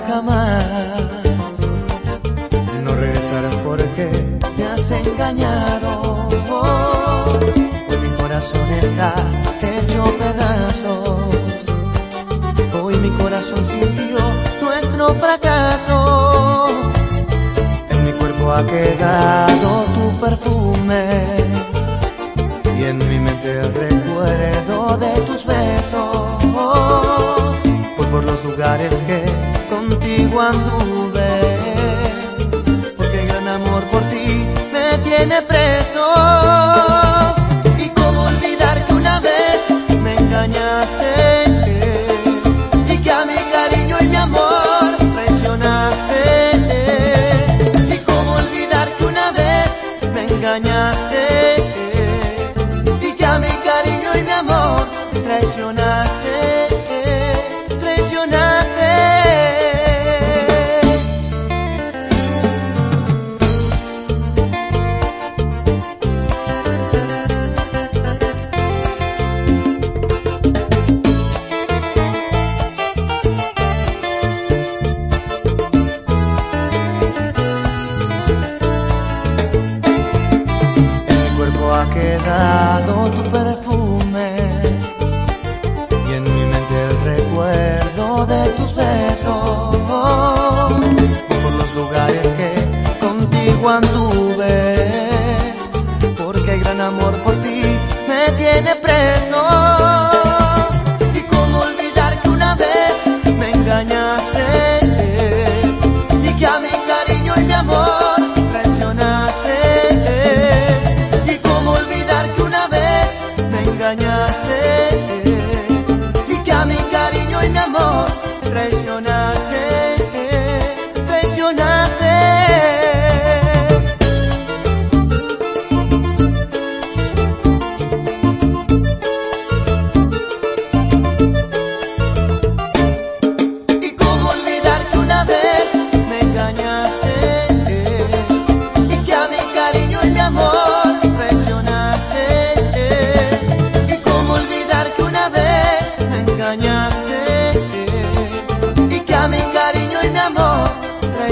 más. No regresarás porque me has engañado. Hoy mi corazón está hecho pedazos. Hoy mi corazón sintió nuestro fracaso. En mi cuerpo ha quedado tu perfume. Y en mi mente el recuerdo de tus besos. Voy por los lugares que contigo anduve. Porque el gran amor por ti me tiene preso. Y cómo olvidar que una vez me engañaste. Y que a mi cariño y mi amor traicionaste. Y cómo olvidar que una vez me engañaste. Y que a mi cariño y mi amor traicionaste. tu perfume y en mi mente el recuerdo de tus besos. Por los lugares que contigo anduve, porque el gran amor por ti me tiene preso.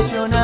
traicionar.